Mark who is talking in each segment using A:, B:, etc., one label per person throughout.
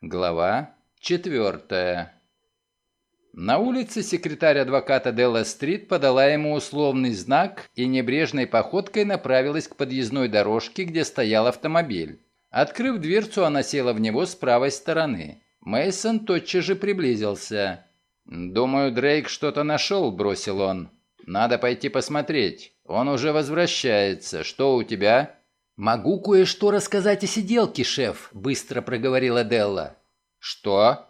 A: Глава четвертая. На улице секретарь адвоката Делла Стрит подала ему условный знак и небрежной походкой направилась к подъездной дорожке, где стоял автомобиль. Открыв дверцу, она села в него с правой стороны. Мейсон тотчас же приблизился. «Думаю, Дрейк что-то нашел», — бросил он. «Надо пойти посмотреть. Он уже возвращается. Что у тебя?»
B: «Могу кое-что рассказать о сиделке, шеф», — быстро проговорила Делла.
A: «Что?»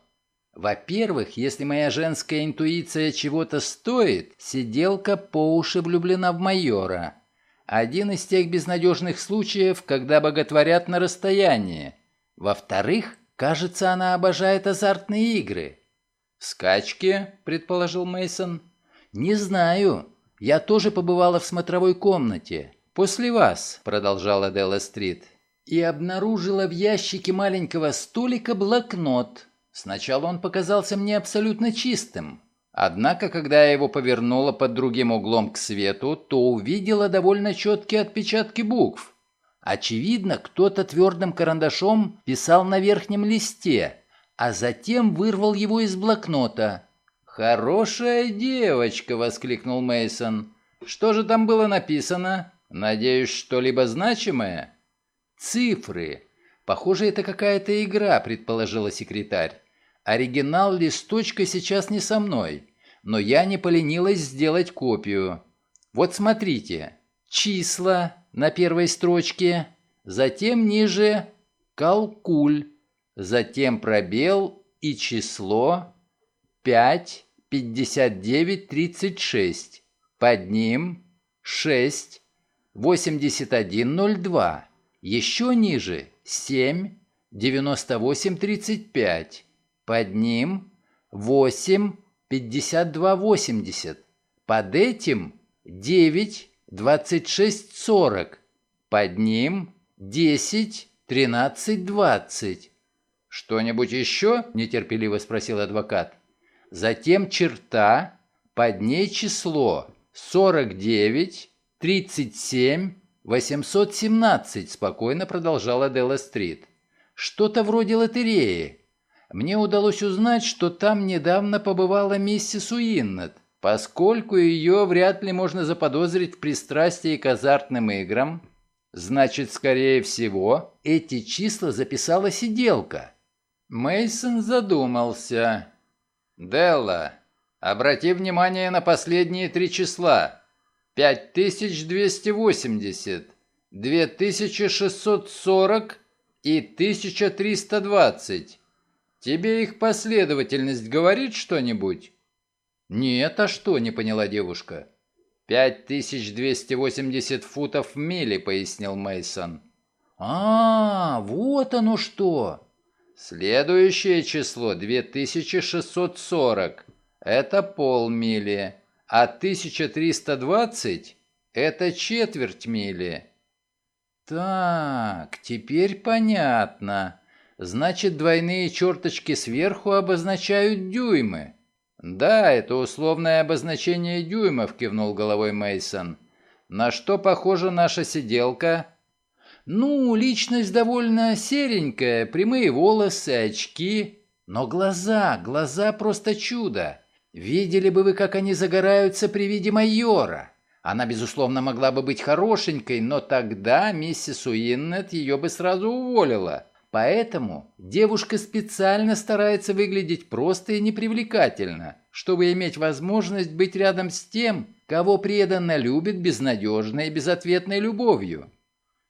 B: «Во-первых, если моя женская интуиция чего-то стоит, сиделка по уши влюблена в майора. Один из тех безнадежных случаев, когда боготворят на расстоянии. Во-вторых, кажется, она обожает азартные игры».
A: «Скачки?» — предположил Мейсон.
B: «Не знаю. Я тоже побывала в смотровой комнате. «После вас», — продолжала Делла Стрит, и обнаружила в ящике маленького столика блокнот. Сначала он показался мне абсолютно чистым. Однако, когда я его повернула под другим углом к свету, то увидела довольно четкие отпечатки букв. Очевидно, кто-то твердым карандашом писал на верхнем листе, а затем вырвал его из блокнота.
A: «Хорошая девочка!» — воскликнул Мейсон. «Что же там было написано?» Надеюсь, что-либо значимое?
B: Цифры. Похоже, это какая-то игра, предположила секретарь. Оригинал листочка сейчас не со мной, но я не поленилась сделать копию. Вот смотрите. Числа на первой строчке, затем ниже калкуль, затем пробел и число 5, 59, 36. Под ним 6, 8102. Еще ниже 7, 98, 35. Под ним 8, 52, 80. Под этим 9, 26, 40. Под ним 10, 13, 20.
A: «Что-нибудь еще?» – нетерпеливо спросил адвокат.
B: Затем черта, под ней число 49, «37 817», — спокойно продолжала Делла Стрит. «Что-то вроде лотереи. Мне удалось узнать, что там недавно побывала миссис Уиннет, поскольку ее вряд ли можно заподозрить в пристрастии к азартным играм. Значит, скорее всего, эти числа записала сиделка».
A: Мейсон задумался. «Делла, обрати внимание на последние три числа. 5280, 2640 и 1320. Тебе их последовательность говорит что-нибудь?
B: Нет, а что, не поняла девушка.
A: 5280 футов в миле, пояснил Мейсон.
B: А, вот оно что.
A: Следующее число 2640. Это полмили а 1320 – это четверть мили.
B: Так, теперь понятно. Значит, двойные черточки сверху обозначают дюймы.
A: Да, это условное обозначение дюймов, кивнул головой Мейсон. На что похожа наша сиделка?
B: Ну, личность довольно серенькая, прямые волосы, очки, но глаза, глаза просто чудо. Видели бы вы, как они загораются при виде майора. Она, безусловно, могла бы быть хорошенькой, но тогда миссис Уиннет ее бы сразу уволила. Поэтому девушка специально старается выглядеть просто и непривлекательно, чтобы иметь возможность быть рядом с тем, кого преданно любит безнадежной и безответной любовью.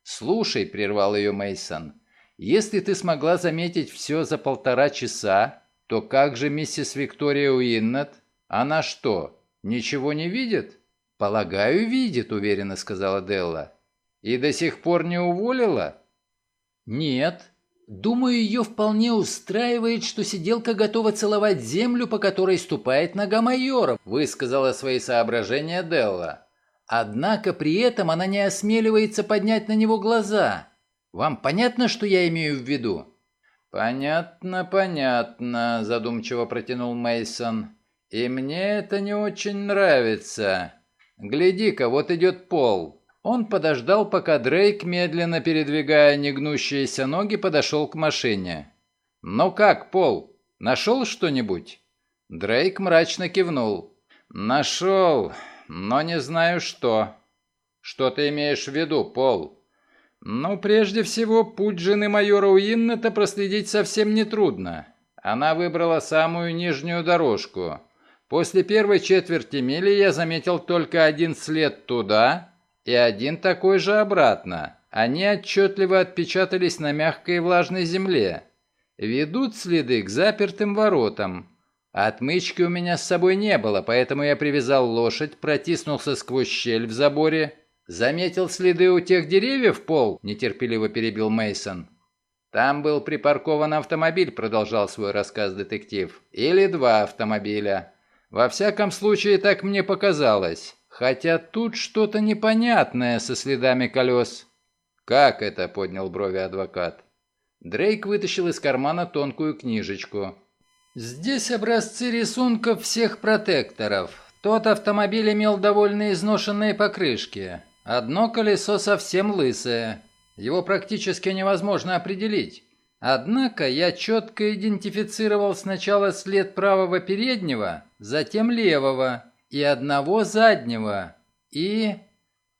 A: «Слушай», — прервал ее Мейсон, — «если ты смогла заметить все за полтора часа, то как же миссис Виктория Уиннет? Она что, ничего не видит?
B: Полагаю, видит, уверенно сказала Делла.
A: И до сих пор не уволила?
B: Нет. Думаю, ее вполне устраивает, что сиделка готова целовать землю, по которой ступает нога майора, высказала свои соображения Делла. Однако при этом она не осмеливается поднять на него глаза. Вам понятно, что я имею в виду?
A: «Понятно, понятно», – задумчиво протянул Мейсон. «И мне это не очень нравится. Гляди-ка, вот идет Пол». Он подождал, пока Дрейк, медленно передвигая негнущиеся ноги, подошел к машине. «Ну как, Пол, нашел что-нибудь?» Дрейк мрачно кивнул. «Нашел, но не знаю что». «Что ты имеешь в виду, Пол?» «Ну, прежде всего, путь жены майора Уиннета проследить совсем нетрудно. Она выбрала самую нижнюю дорожку. После первой четверти мили я заметил только один след туда и один такой же обратно. Они отчетливо отпечатались на мягкой и влажной земле. Ведут следы к запертым воротам. Отмычки у меня с собой не было, поэтому я привязал лошадь, протиснулся сквозь щель в заборе. Заметил следы у тех деревьев, Пол? Нетерпеливо перебил Мейсон. Там был припаркован автомобиль, продолжал свой рассказ детектив. Или два автомобиля. Во всяком случае, так мне показалось. Хотя тут что-то непонятное со следами колес. «Как это?» – поднял брови адвокат. Дрейк вытащил из кармана тонкую книжечку. «Здесь образцы рисунков всех протекторов. Тот автомобиль имел довольно изношенные покрышки. Одно колесо совсем лысое. Его практически невозможно определить. Однако я четко идентифицировал сначала след правого переднего, затем левого и одного заднего. И...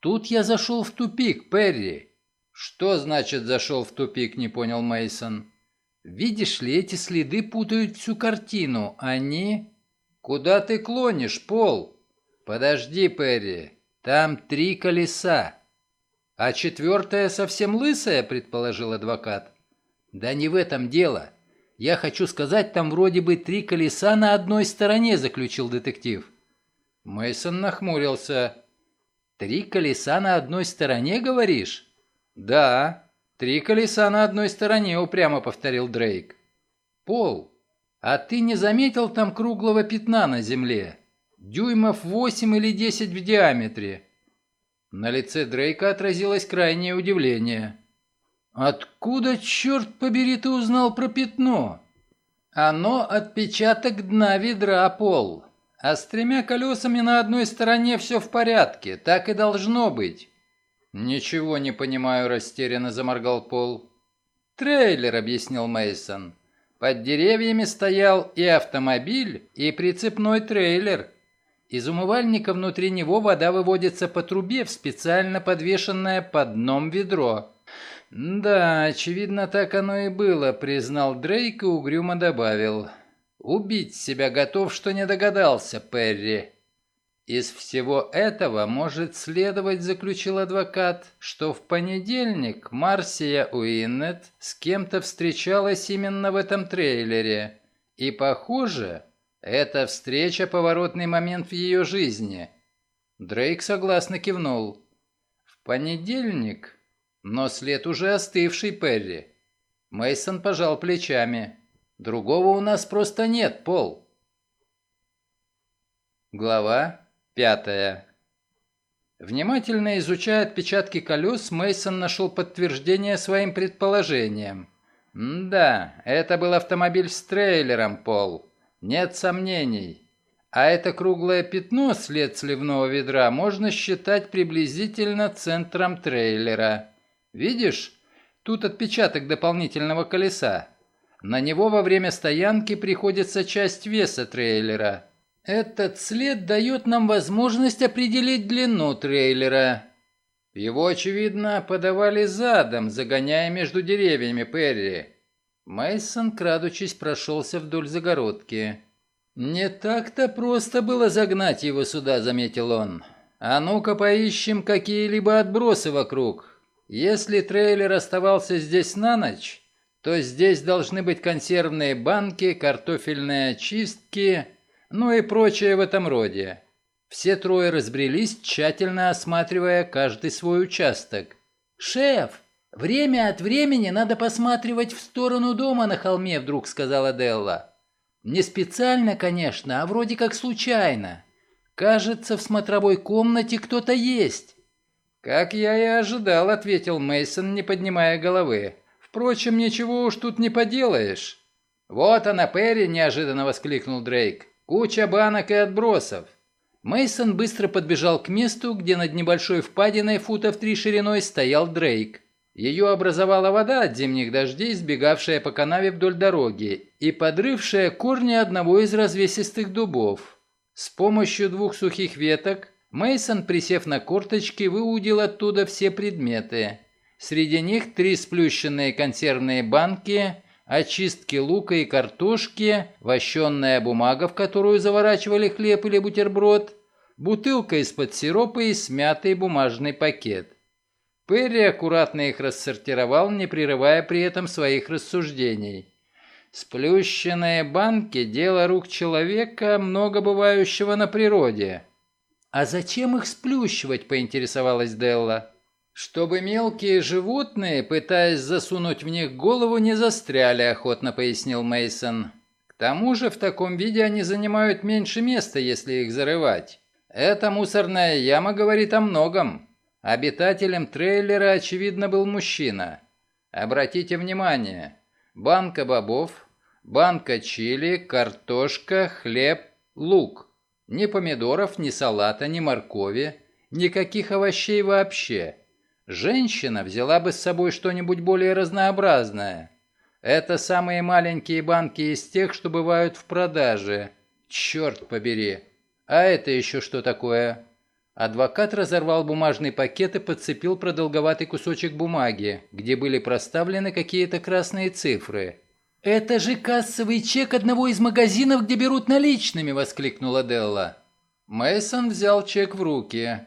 A: Тут я зашел в тупик, Перри. Что значит зашел в тупик, не понял Мейсон. Видишь ли, эти следы путают всю картину. Они... Куда ты клонишь, Пол? Подожди, Перри. Там три колеса. А четвертое совсем лысое, предположил адвокат. «Да не в этом дело. Я хочу сказать, там вроде бы три колеса на одной стороне», — заключил детектив. Мейсон нахмурился. «Три колеса на одной стороне, говоришь?» «Да, три колеса на одной стороне», — упрямо повторил Дрейк. «Пол, а ты не заметил там круглого пятна на земле? Дюймов восемь или десять в диаметре?» На лице Дрейка отразилось крайнее удивление. «Откуда, черт побери, ты узнал про пятно?» «Оно отпечаток дна ведра, Пол. А с тремя колесами на одной стороне все в порядке, так и должно быть». «Ничего не понимаю», – растерянно заморгал Пол. «Трейлер», – объяснил Мейсон. «Под деревьями стоял и автомобиль, и прицепной трейлер. Из умывальника внутри него вода выводится по трубе в специально подвешенное под дном ведро». «Да, очевидно, так оно и было», — признал Дрейк и угрюмо добавил. «Убить себя готов, что не догадался, Перри». «Из всего этого может следовать, — заключил адвокат, — что в понедельник Марсия Уиннет с кем-то встречалась именно в этом трейлере. И, похоже, эта встреча — поворотный момент в ее жизни». Дрейк согласно кивнул. «В понедельник но след уже остывший, Перри. Мейсон пожал плечами. Другого у нас просто нет, Пол. Глава пятая. Внимательно изучая отпечатки колес, Мейсон нашел подтверждение своим предположениям. да, это был автомобиль с трейлером, Пол. Нет сомнений. А это круглое пятно, след сливного ведра, можно считать приблизительно центром трейлера. Видишь? Тут отпечаток дополнительного колеса. На него во время стоянки приходится часть веса трейлера. Этот след дает нам возможность определить длину трейлера. Его, очевидно, подавали задом, загоняя между деревьями Перри. Мейсон, крадучись, прошелся вдоль загородки. «Не так-то просто было загнать его сюда», — заметил он. «А ну-ка поищем какие-либо отбросы вокруг. Если трейлер оставался здесь на ночь, то здесь должны быть консервные банки, картофельные очистки, ну и прочее в этом роде. Все трое разбрелись, тщательно осматривая каждый свой участок. «Шеф, время от времени надо посматривать в сторону дома на холме», вдруг сказала Делла. «Не специально, конечно, а вроде как случайно. Кажется, в смотровой комнате кто-то есть». «Как я и ожидал», — ответил Мейсон, не поднимая головы. «Впрочем, ничего уж тут не поделаешь». «Вот она, Перри!» – неожиданно воскликнул Дрейк. «Куча банок и отбросов». Мейсон быстро подбежал к месту, где над небольшой впадиной футов три шириной стоял Дрейк. Ее образовала вода от зимних дождей, сбегавшая по канаве вдоль дороги и подрывшая корни одного из развесистых дубов. С помощью двух сухих веток Мейсон, присев на корточки, выудил оттуда все предметы. Среди них три сплющенные консервные банки, очистки лука и картошки, вощенная бумага, в которую заворачивали хлеб или бутерброд, бутылка из-под сиропа и смятый бумажный пакет. Перри аккуратно их рассортировал, не прерывая при этом своих рассуждений. Сплющенные банки – дело рук человека, много бывающего на природе. «А зачем их сплющивать?» – поинтересовалась Делла. «Чтобы мелкие животные, пытаясь засунуть в них голову, не застряли», – охотно пояснил Мейсон. «К тому же в таком виде они занимают меньше места, если их зарывать. Эта мусорная яма говорит о многом. Обитателем трейлера, очевидно, был мужчина. Обратите внимание. Банка бобов, банка чили, картошка, хлеб, лук. Ни помидоров, ни салата, ни моркови, никаких овощей вообще. Женщина взяла бы с собой что-нибудь более разнообразное. Это самые маленькие банки из тех, что бывают в продаже. Черт побери. А это еще что такое? Адвокат разорвал бумажный пакет и подцепил продолговатый кусочек бумаги, где были проставлены какие-то красные цифры. «Это же кассовый чек одного из магазинов, где берут наличными!» – воскликнула Делла. Мейсон взял чек в руки.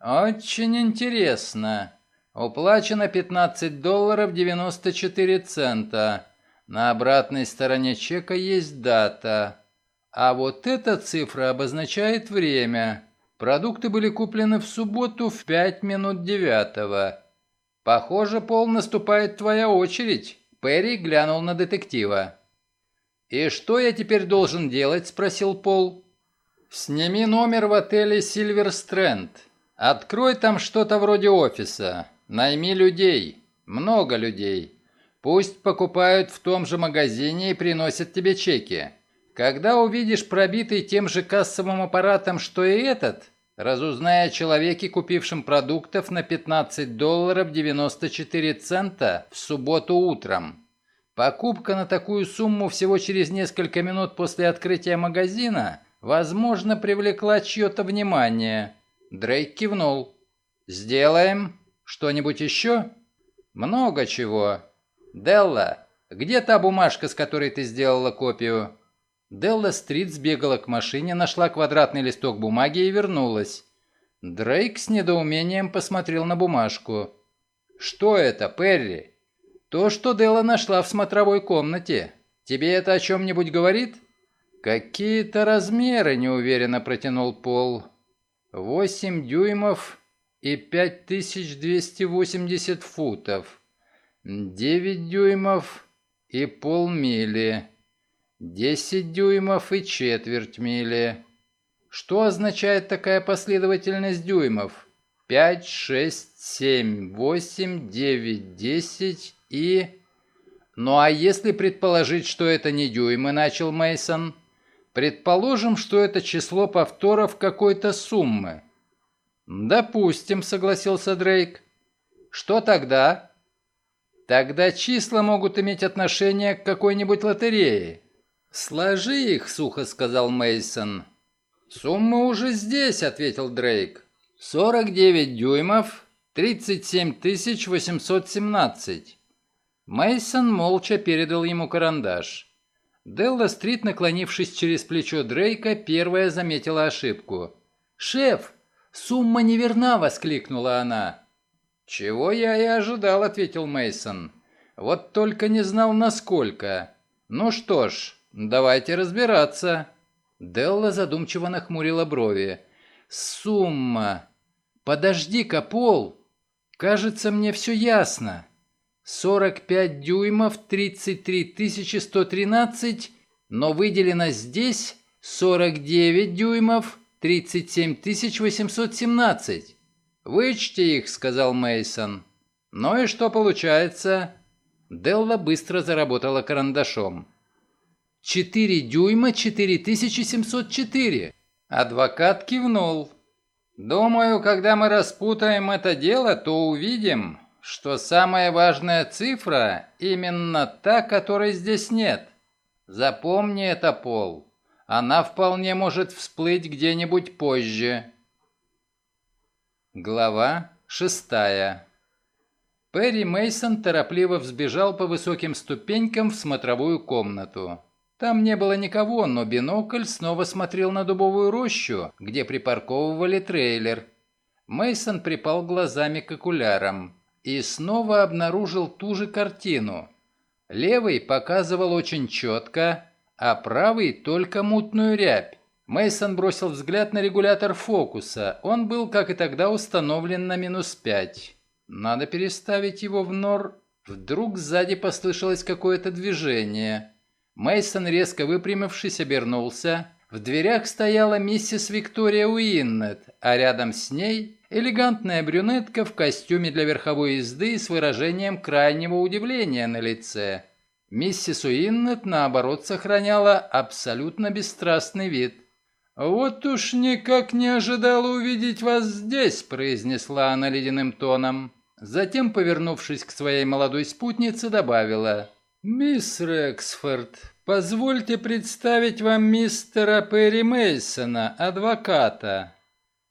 A: «Очень интересно. Уплачено 15 долларов 94 цента. На обратной стороне чека есть дата. А вот эта цифра обозначает время. Продукты были куплены в субботу в пять минут девятого. Похоже, Пол, наступает твоя очередь. Перри глянул на детектива. «И что я теперь должен делать?» – спросил Пол. «Сними номер в отеле «Сильвер Стрэнд». Открой там что-то вроде офиса. Найми людей. Много людей. Пусть покупают в том же магазине и приносят тебе чеки. Когда увидишь пробитый тем же кассовым аппаратом, что и этот, разузнай о человеке, купившем продуктов на 15 долларов 94 цента в субботу утром. Покупка на такую сумму всего через несколько минут после открытия магазина, возможно, привлекла чье-то внимание. Дрейк кивнул. «Сделаем. Что-нибудь еще?» «Много чего. Делла, где та бумажка, с которой ты сделала копию?» Делла Стрит сбегала к машине, нашла квадратный листок бумаги и вернулась. Дрейк с недоумением посмотрел на бумажку. «Что это, Перри?» «То, что Делла нашла в смотровой комнате. Тебе это о чем-нибудь говорит?» «Какие-то размеры», — неуверенно протянул Пол. «Восемь дюймов и пять тысяч двести восемьдесят футов. Девять дюймов и полмили». Десять дюймов и четверть мили. Что означает такая последовательность дюймов? Пять, шесть, семь, восемь, девять, десять и... Ну а если предположить, что это не дюймы, начал Мейсон. Предположим, что это число повторов какой-то суммы. Допустим, согласился Дрейк. Что тогда? Тогда числа могут иметь отношение к какой-нибудь лотерее. «Сложи их», — сухо сказал Мейсон. «Сумма уже здесь», — ответил Дрейк. «Сорок девять дюймов, тридцать семь тысяч восемьсот семнадцать». Мейсон молча передал ему карандаш. Делла Стрит, наклонившись через плечо Дрейка, первая заметила ошибку. «Шеф, сумма неверна!» — воскликнула она. «Чего я и ожидал», — ответил Мейсон. «Вот только не знал, насколько. Ну что ж, «Давайте разбираться». Делла задумчиво нахмурила брови. «Сумма! Подожди-ка, Пол! Кажется, мне все ясно. 45 дюймов, 33 113, но выделено здесь 49 дюймов, 37 817. Вычти их, сказал Мейсон. Ну и что получается? Делла быстро заработала карандашом. 4 дюйма 4704. Адвокат кивнул. Думаю, когда мы распутаем это дело, то увидим, что самая важная цифра именно та, которой здесь нет. Запомни это, Пол. Она вполне может всплыть где-нибудь позже. Глава шестая. Перри Мейсон торопливо взбежал по высоким ступенькам в смотровую комнату. Там не было никого, но бинокль снова смотрел на дубовую рощу, где припарковывали трейлер. Мейсон припал глазами к окулярам и снова обнаружил ту же картину. Левый показывал очень четко, а правый только мутную рябь. Мейсон бросил взгляд на регулятор фокуса. Он был, как и тогда, установлен на минус пять. Надо переставить его в нор. Вдруг сзади послышалось какое-то движение. Мейсон резко выпрямившись, обернулся. В дверях стояла миссис Виктория Уиннет, а рядом с ней элегантная брюнетка в костюме для верховой езды с выражением крайнего удивления на лице. Миссис Уиннет, наоборот, сохраняла абсолютно бесстрастный вид. «Вот уж никак не ожидала увидеть вас здесь», – произнесла она ледяным тоном. Затем, повернувшись к своей молодой спутнице, добавила «Мисс Рексфорд, позвольте представить вам мистера Перри Мейсона, адвоката».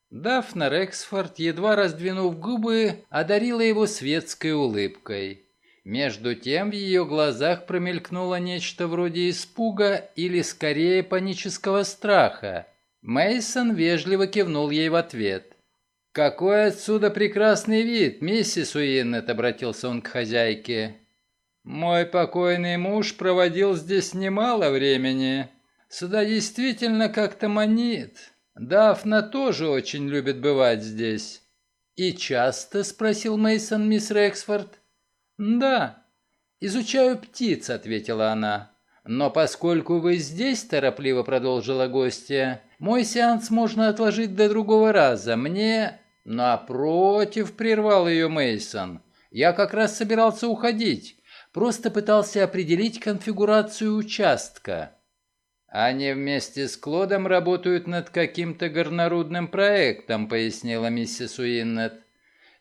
A: Дафна Рексфорд, едва раздвинув губы, одарила его светской улыбкой. Между тем в ее глазах промелькнуло нечто вроде испуга или скорее панического страха. Мейсон вежливо кивнул ей в ответ. «Какой отсюда прекрасный вид, миссис Уиннет!» — обратился он к хозяйке. «Мой покойный муж проводил здесь немало времени. Сюда действительно как-то манит. Дафна тоже очень любит бывать здесь». «И часто?» — спросил Мейсон мисс Рексфорд. «Да, изучаю птиц», — ответила она. «Но поскольку вы здесь», — торопливо продолжила гостья, — «мой сеанс можно отложить до другого раза. Мне...» «Напротив», — прервал ее Мейсон. «Я как раз собирался уходить. Просто пытался определить конфигурацию участка». «Они вместе с Клодом работают над каким-то горнорудным проектом», — пояснила миссис Уиннет.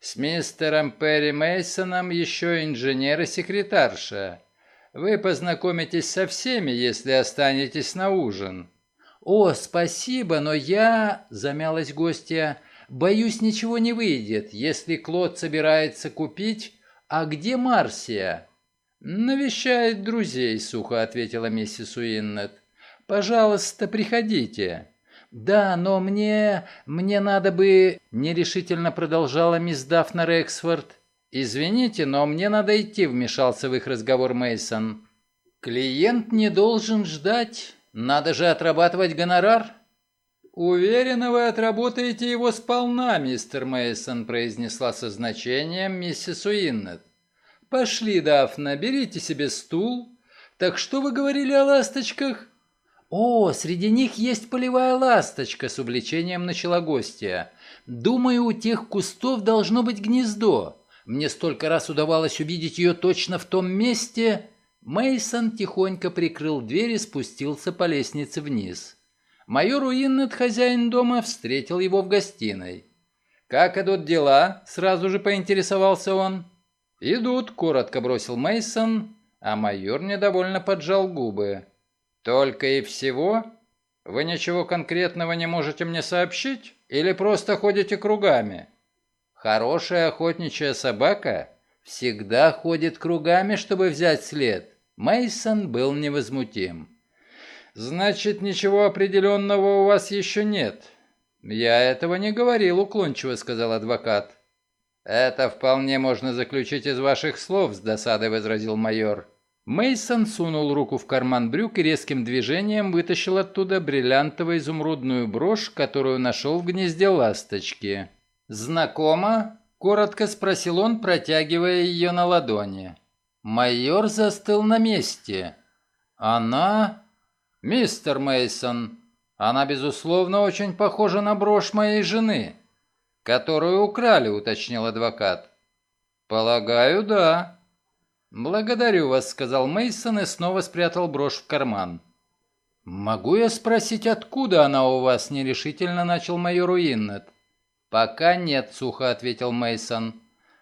A: «С мистером Перри Мейсоном еще инженер и секретарша. Вы познакомитесь со всеми, если останетесь на ужин». «О, спасибо, но я...» — замялась гостья. Боюсь, ничего не выйдет, если Клод собирается купить. А где Марсия?» «Навещает друзей», — сухо ответила миссис Уиннет. «Пожалуйста, приходите». «Да, но мне... мне надо бы...» — нерешительно продолжала мисс Дафна Рексфорд. «Извините, но мне надо идти», — вмешался в их разговор Мейсон. «Клиент не должен ждать. Надо же отрабатывать гонорар». «Уверена, вы отработаете его сполна, мистер Мейсон, произнесла со значением миссис Уиннет. «Пошли, Дафна, берите себе стул. Так что вы говорили о ласточках?» «О, среди них есть полевая ласточка», — с увлечением начала гостья. «Думаю, у тех кустов должно быть гнездо. Мне столько раз удавалось увидеть ее точно в том месте...» Мейсон тихонько прикрыл дверь и спустился по лестнице вниз. Майор Уиннет, хозяин дома, встретил его в гостиной. «Как идут дела?» – сразу же поинтересовался он. «Идут», – коротко бросил Мейсон, а майор недовольно поджал губы. «Только и всего? Вы ничего конкретного не можете мне сообщить? Или просто ходите кругами?» «Хорошая охотничья собака всегда ходит кругами, чтобы взять след». Мейсон был невозмутим. «Значит, ничего определенного у вас еще нет?» «Я этого не говорил», — уклончиво сказал адвокат. «Это вполне можно заключить из ваших слов», — с досадой возразил майор. Мейсон сунул руку в карман брюк и резким движением вытащил оттуда бриллиантово-изумрудную брошь, которую нашел в гнезде ласточки. «Знакомо?» — коротко спросил он, протягивая ее на ладони. Майор застыл на месте. «Она...» «Мистер Мейсон, она, безусловно, очень похожа на брошь моей жены, которую украли», — уточнил адвокат. «Полагаю, да». «Благодарю вас», — сказал Мейсон и снова спрятал брошь в карман. «Могу я спросить, откуда она у вас?» — нерешительно начал майор Уиннет. «Пока нет», — сухо ответил Мейсон.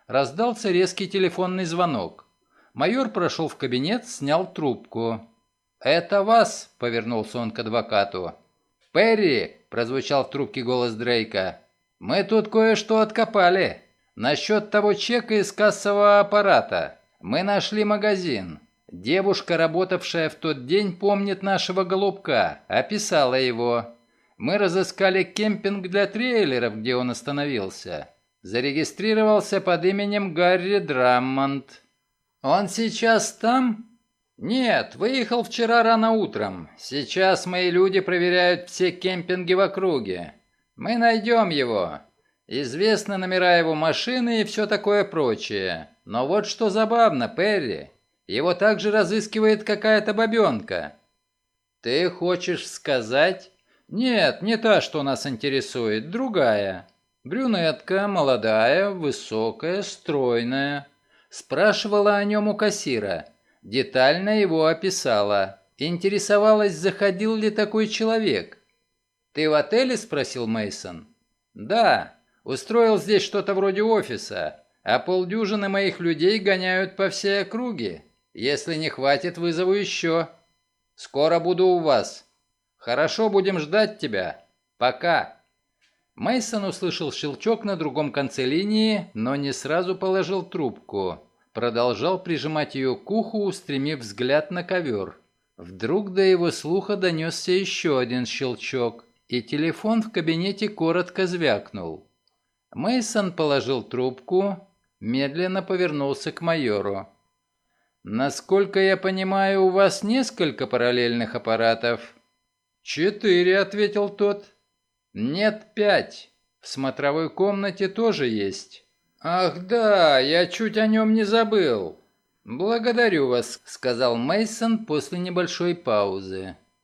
A: раздался резкий телефонный звонок. Майор прошел в кабинет, снял трубку. «Это вас!» — повернулся он к адвокату. «Перри!» — прозвучал в трубке голос Дрейка. «Мы тут кое-что откопали. Насчет того чека из кассового аппарата. Мы нашли магазин. Девушка, работавшая в тот день, помнит нашего голубка, описала его. Мы разыскали кемпинг для трейлеров, где он остановился. Зарегистрировался под именем Гарри Драммонд. Он сейчас там? Нет, выехал вчера рано утром. Сейчас мои люди проверяют все кемпинги в округе. Мы найдем его. Известны номера его машины и все такое прочее. Но вот что забавно, Перри. Его также разыскивает какая-то бабенка. Ты хочешь сказать? Нет, не та, что нас интересует, другая. Брюнетка, молодая, высокая, стройная. Спрашивала о нем у кассира. Детально его описала. Интересовалась, заходил ли такой человек. «Ты в отеле?» – спросил Мейсон. «Да. Устроил здесь что-то вроде офиса, а полдюжины моих людей гоняют по всей округе. Если не хватит, вызову еще. Скоро буду у вас. Хорошо, будем ждать тебя. Пока». Мейсон услышал щелчок на другом конце линии, но не сразу положил трубку. Продолжал прижимать ее к уху, устремив взгляд на ковер. Вдруг до его слуха донесся еще один щелчок, и телефон в кабинете коротко звякнул. Мейсон положил трубку, медленно повернулся к майору. «Насколько я понимаю, у вас несколько параллельных аппаратов?» «Четыре», — ответил тот. «Нет, пять. В смотровой комнате тоже есть». «Ах да, я чуть о нем не забыл». «Благодарю вас», — сказал Мейсон после небольшой паузы.